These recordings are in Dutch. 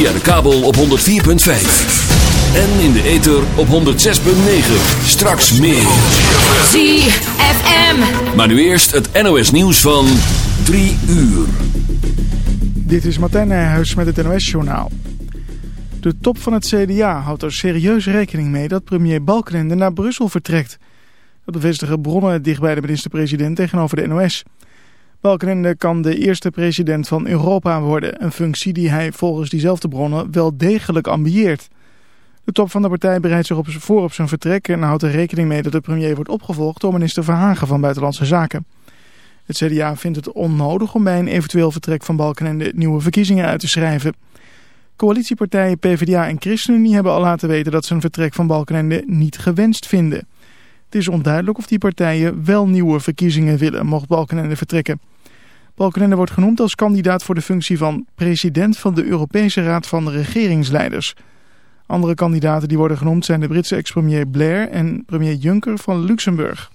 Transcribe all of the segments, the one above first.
Via de kabel op 104.5. En in de ether op 106.9. Straks meer. ZFM. Maar nu eerst het NOS nieuws van 3 uur. Dit is Martijn Nijhuis met het NOS-journaal. De top van het CDA houdt er serieus rekening mee dat premier Balkenende naar Brussel vertrekt. Dat bevestigen bronnen dicht bij de minister-president tegenover de NOS. Balkenende kan de eerste president van Europa worden, een functie die hij volgens diezelfde bronnen wel degelijk ambieert. De top van de partij bereidt zich op, voor op zijn vertrek en houdt er rekening mee dat de premier wordt opgevolgd door minister Verhagen van Buitenlandse Zaken. Het CDA vindt het onnodig om bij een eventueel vertrek van Balkenende nieuwe verkiezingen uit te schrijven. Coalitiepartijen PvdA en ChristenUnie hebben al laten weten dat ze een vertrek van Balkenende niet gewenst vinden. Het is onduidelijk of die partijen wel nieuwe verkiezingen willen, mocht Balkenende vertrekken. Balkenende wordt genoemd als kandidaat voor de functie van president van de Europese Raad van Regeringsleiders. Andere kandidaten die worden genoemd zijn de Britse ex-premier Blair en premier Juncker van Luxemburg.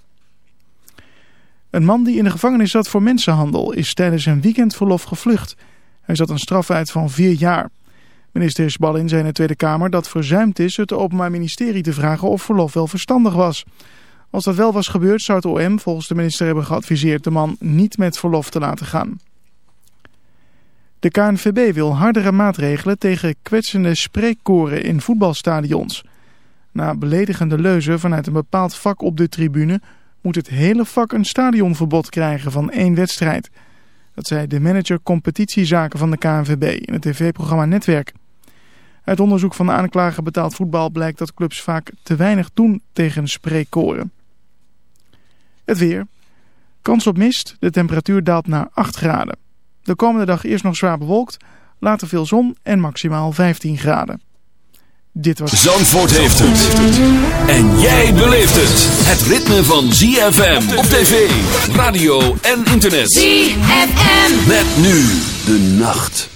Een man die in de gevangenis zat voor mensenhandel is tijdens een weekendverlof gevlucht. Hij zat een straf uit van vier jaar. Minister Ballin zei in de Tweede Kamer dat verzuimd is het Openbaar Ministerie te vragen of verlof wel verstandig was. Als dat wel was gebeurd zou het OM volgens de minister hebben geadviseerd de man niet met verlof te laten gaan. De KNVB wil hardere maatregelen tegen kwetsende spreekkoren in voetbalstadions. Na beledigende leuzen vanuit een bepaald vak op de tribune moet het hele vak een stadionverbod krijgen van één wedstrijd. Dat zei de manager competitiezaken van de KNVB in het tv-programma Netwerk. Uit onderzoek van de aanklager betaald voetbal blijkt dat clubs vaak te weinig doen tegen spreekkoren. Het weer. Kans op mist. De temperatuur daalt naar 8 graden. De komende dag eerst nog zwaar bewolkt. Later veel zon en maximaal 15 graden. Dit was... Zandvoort heeft het. En jij beleeft het. Het ritme van ZFM op tv, radio en internet. ZFM. Met nu de nacht.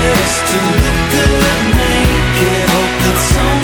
is to look good naked. Hope that someone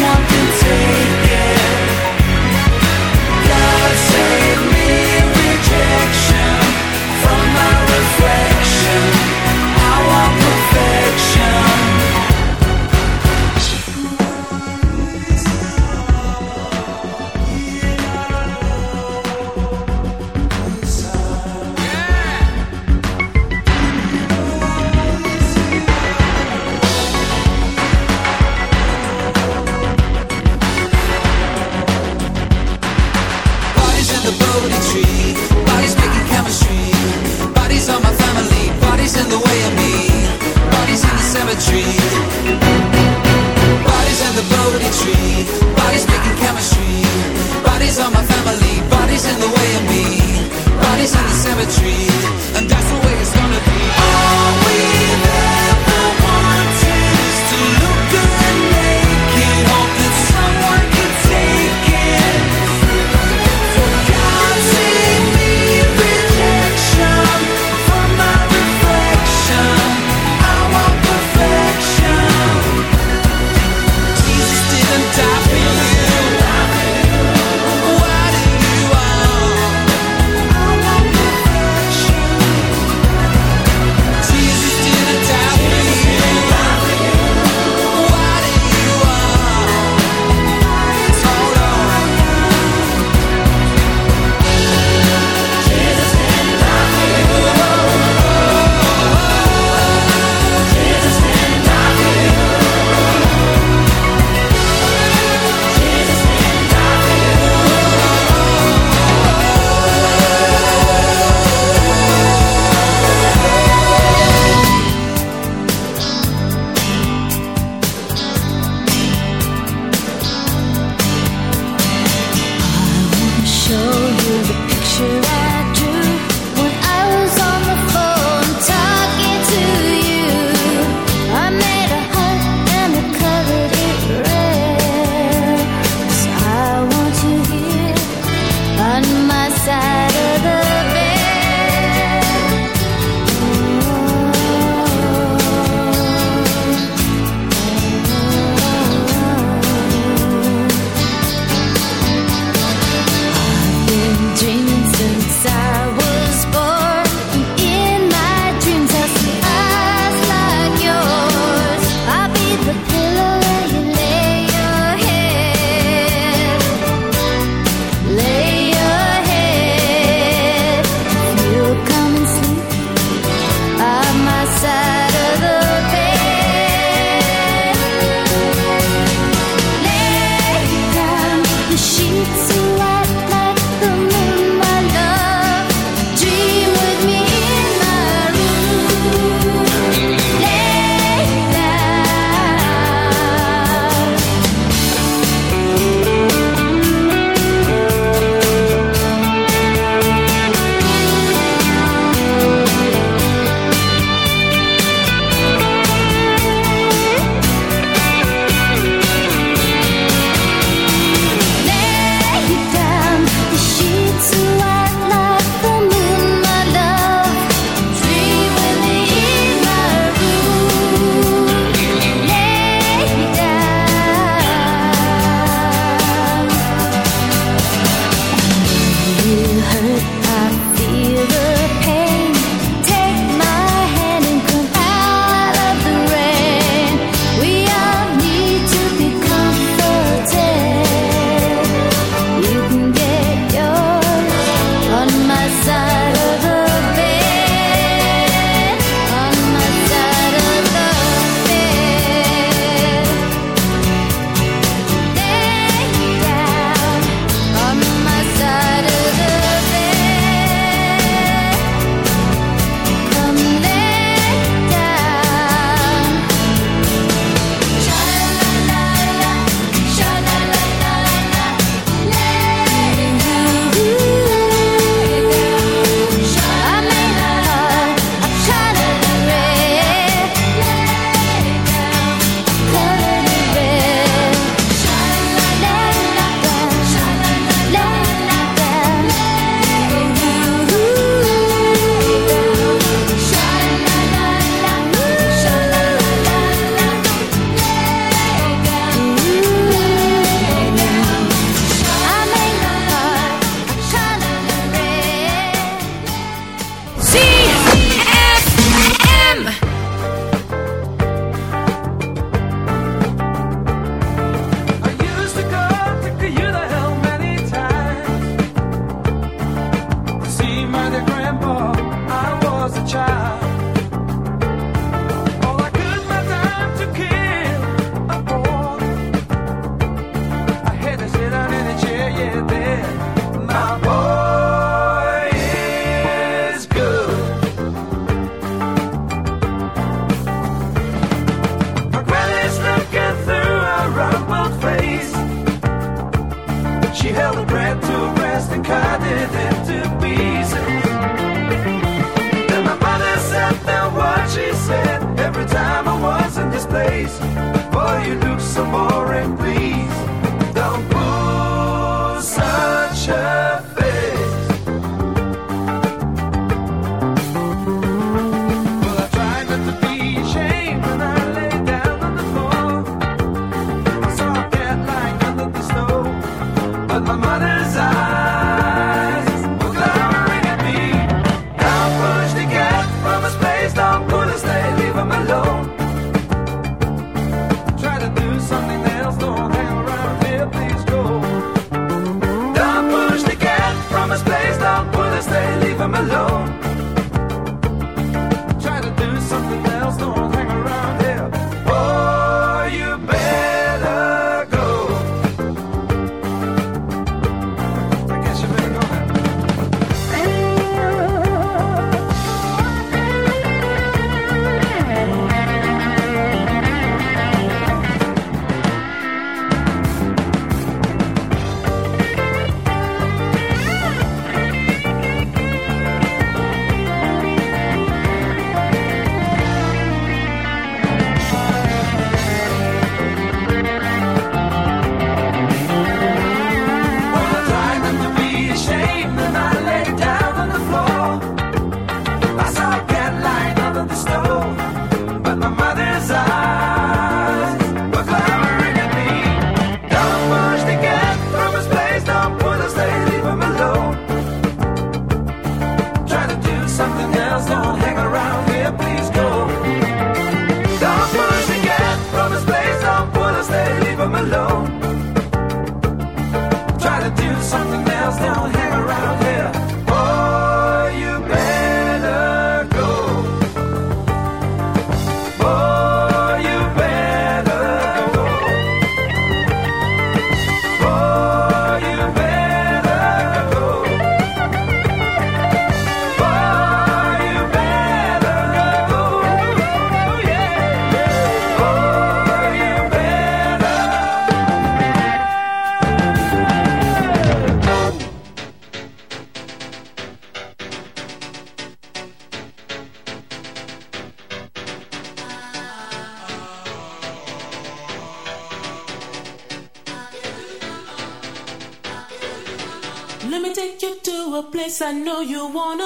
I know you wanna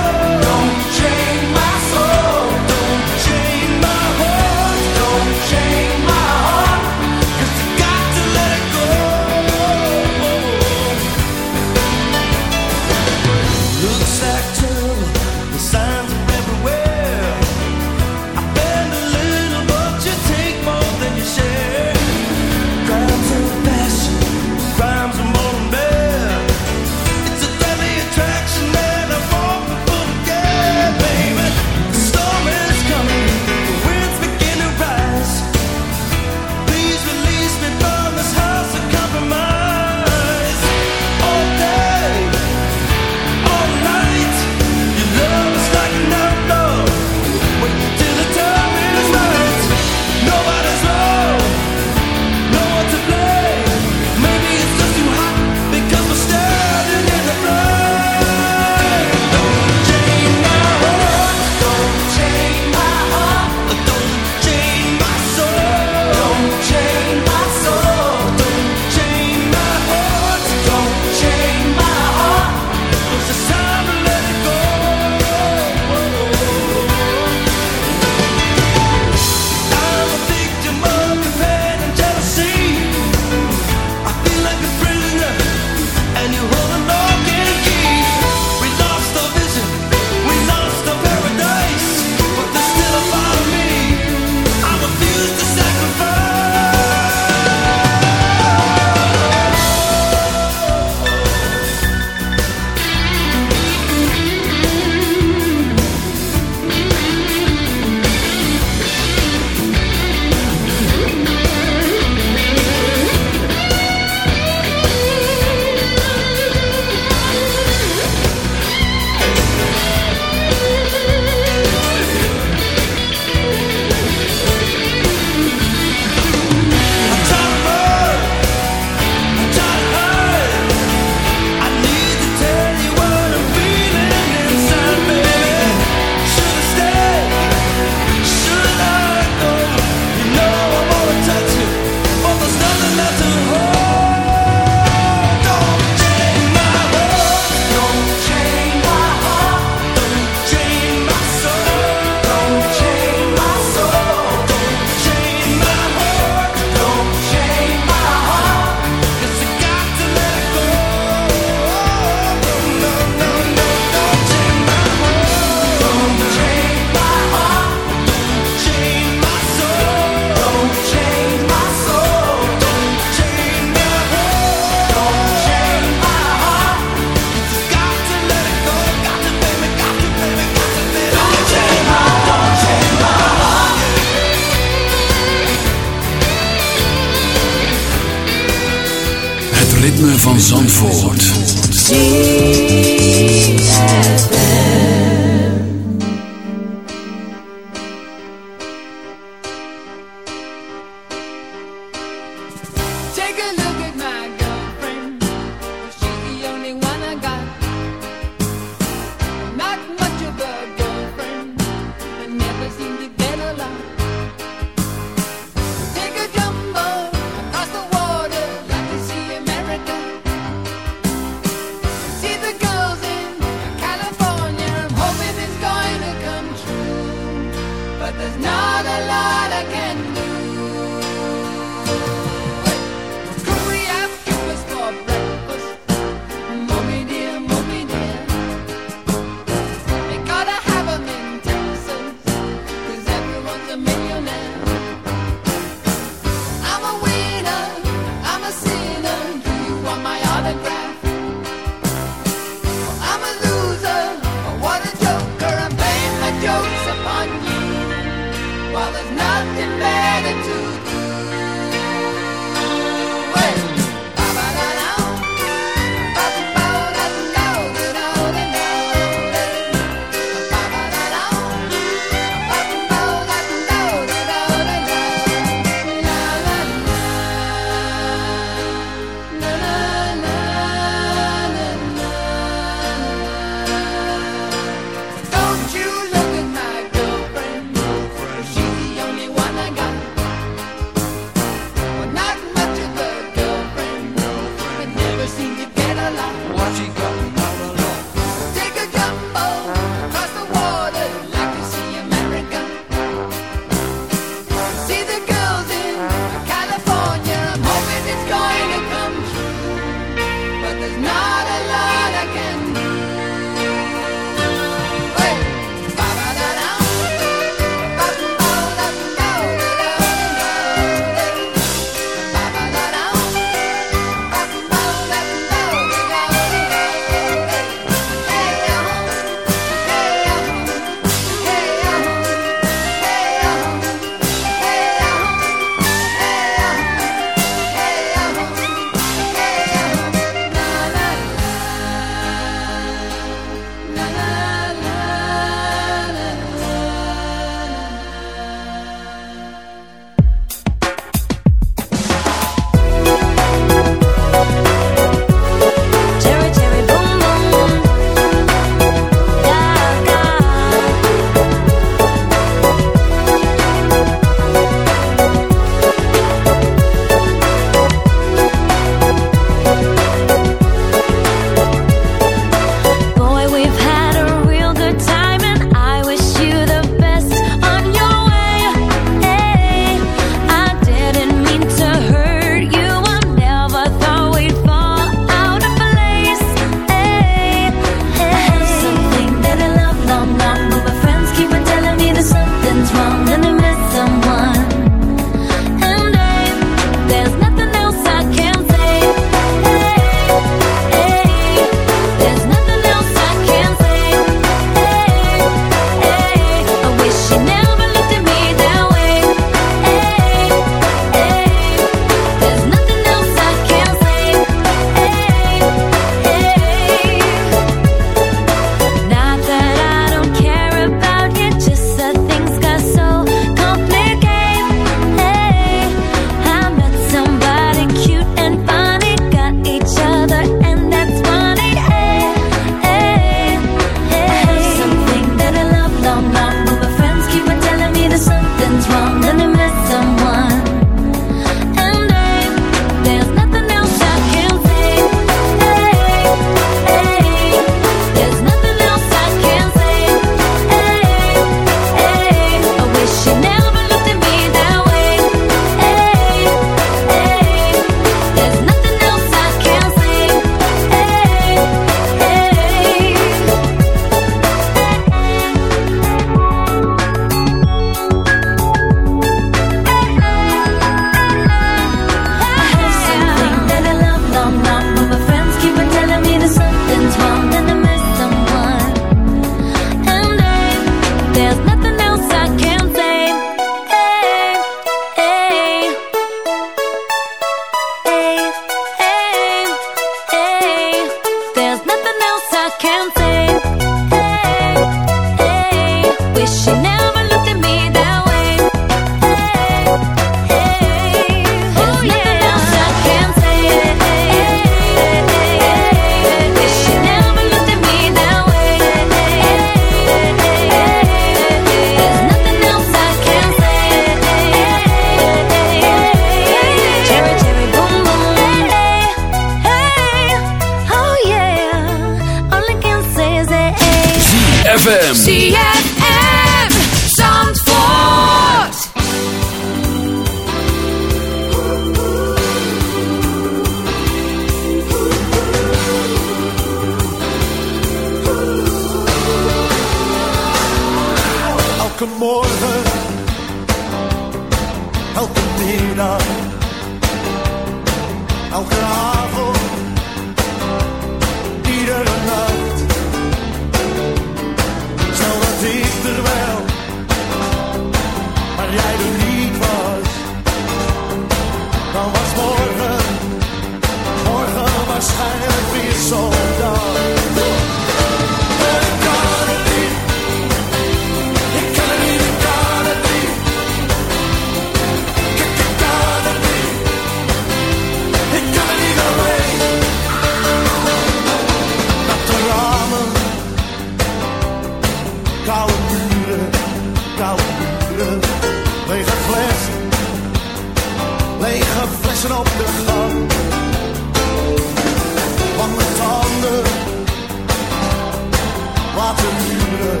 vuren,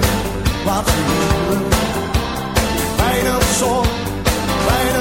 laat. Weinig zon, weinig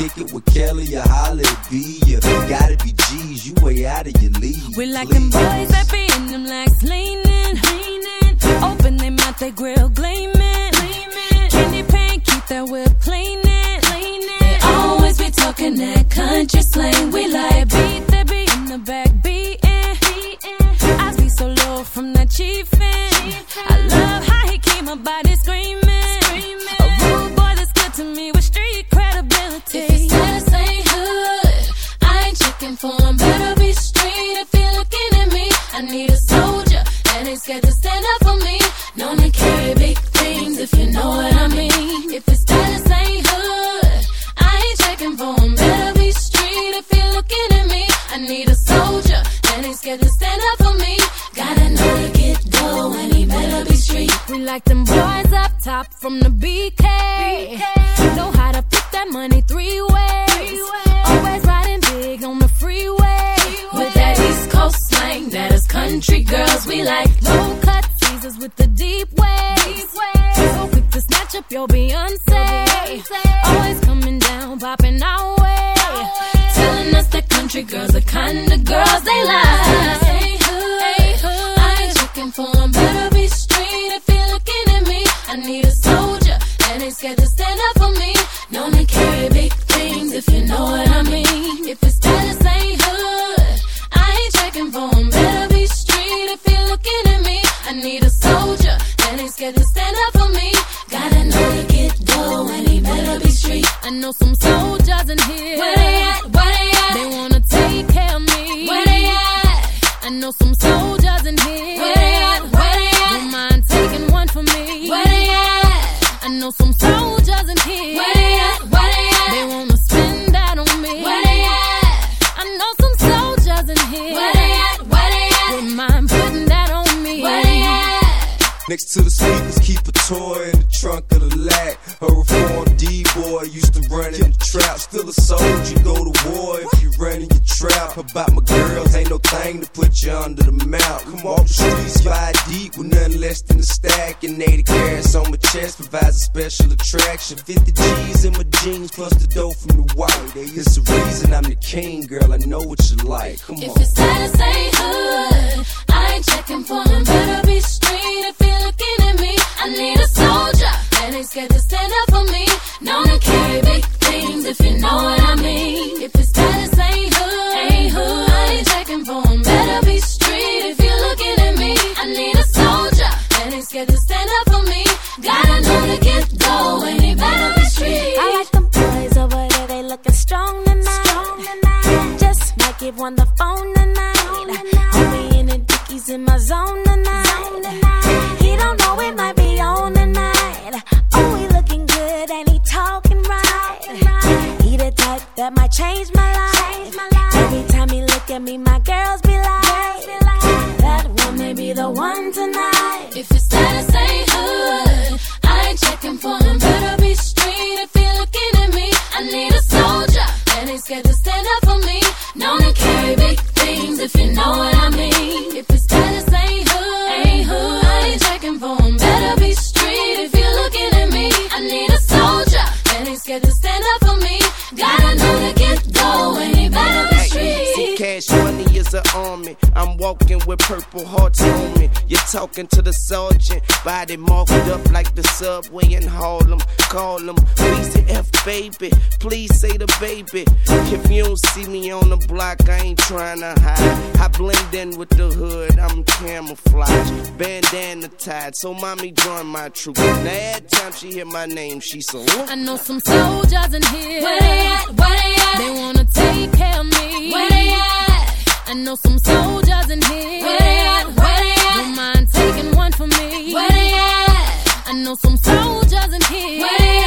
kick it with Kelly or Holly B. You gotta be G's, you way out of your league. We like please. them boys pop from the BK. BK. Know how to put that money three ways. Three ways. Always riding big on the freeway. With that East Coast slang that us country girls we like. Low cut teasers with the deep waves. Deep waves. So quick to snatch up your Beyonce. Your Beyonce. Always coming down, popping our way. Telling us that country girls are kind of girls they like. 50 G's in my jeans, plus the dough from the white. It's the reason I'm the king, girl. I know what you like. Come on. trying to hide. I blend in with the hood, I'm camouflaged, Bandana tied, so mommy join my troop. Now every time she hear my name, she salute. I know some soldiers in here. Where they at? Where they at? They wanna take care of me. Where they at? I know some soldiers in here. Where they at? Where they at? Don't mind taking one for me. Where they at? I know some soldiers in here. Where they at?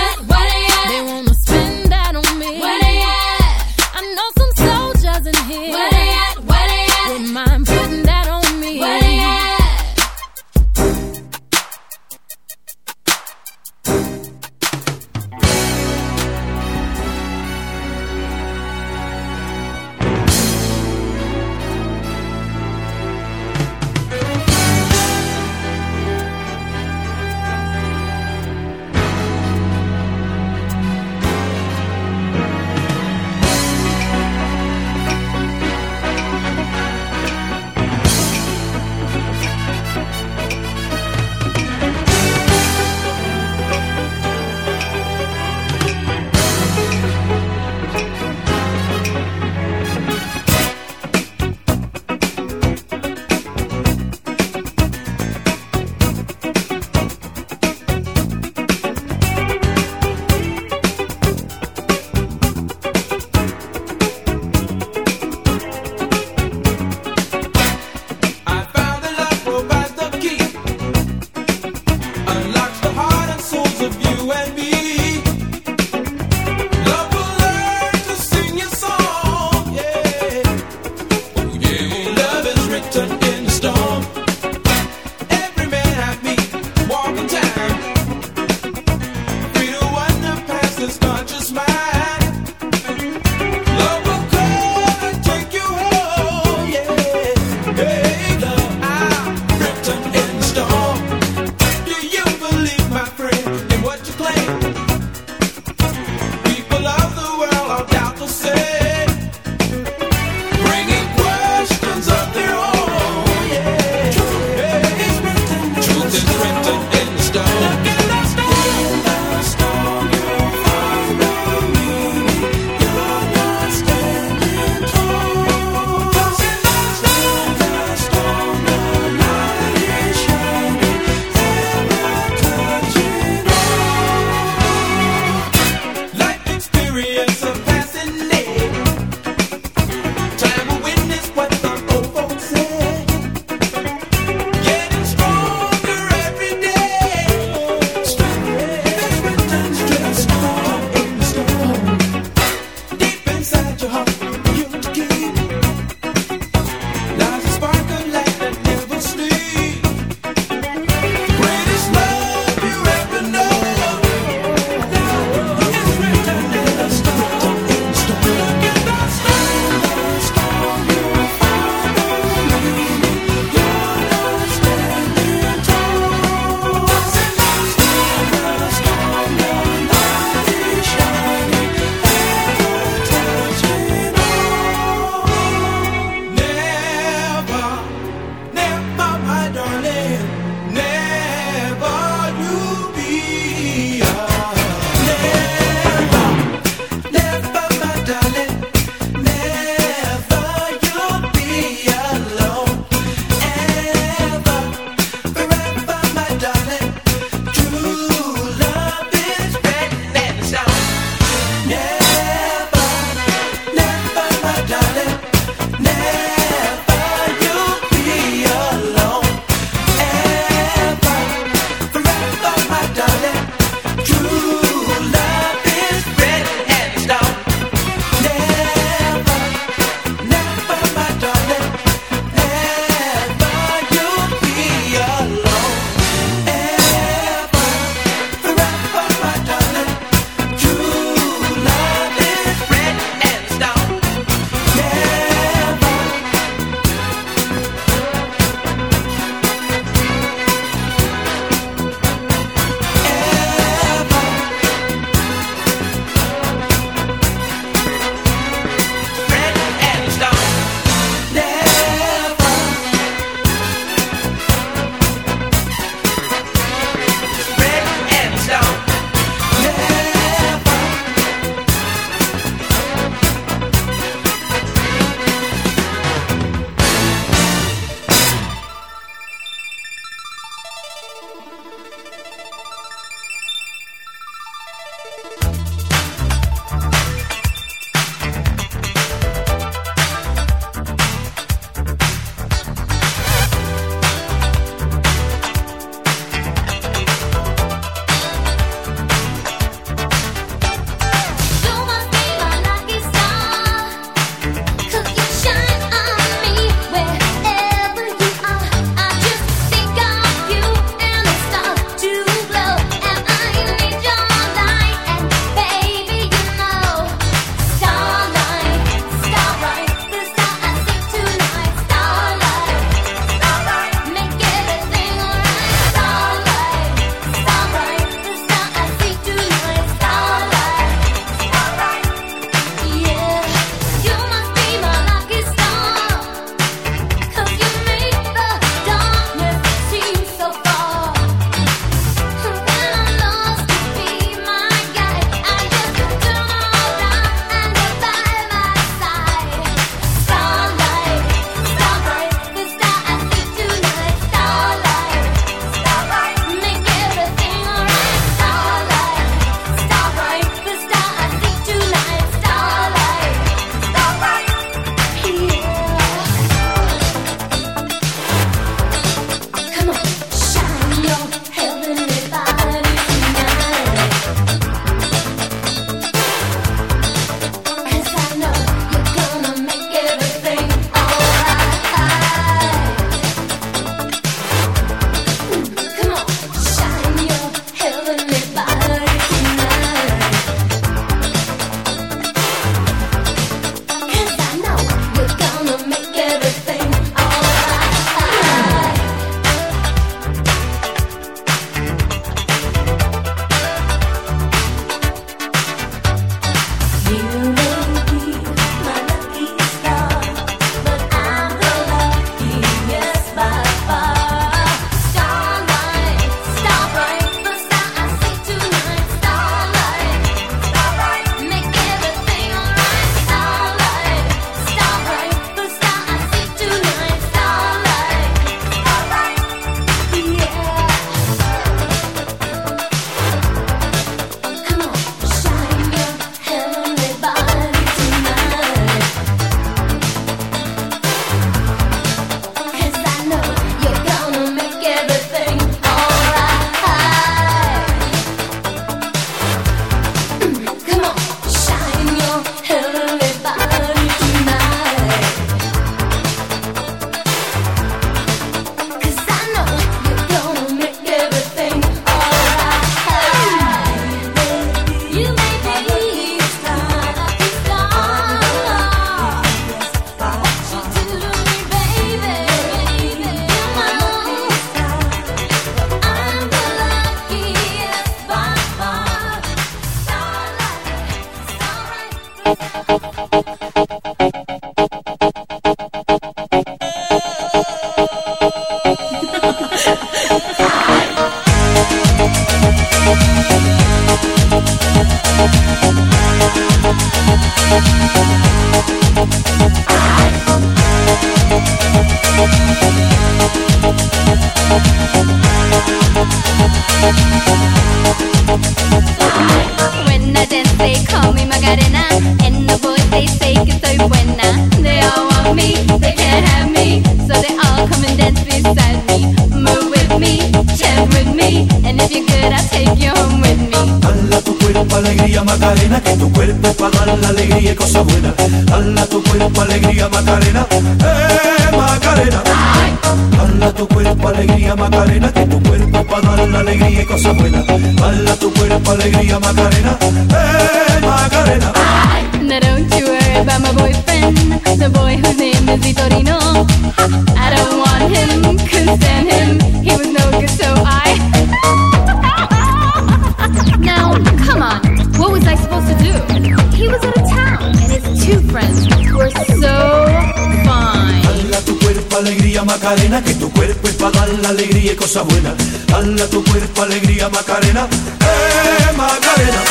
Cuerpo alegría Macarena, que tu cuerpo es para dar la alegría y cosas buenas. Dala tu cuerpo alegría Macarena, eh Macarena.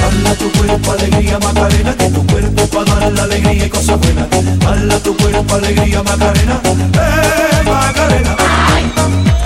Dala tu cuerpo alegría Macarena, que tu cuerpo es para dar la alegría y cosas buenas. Dala tu cuerpo alegría Macarena, eh Macarena. Dala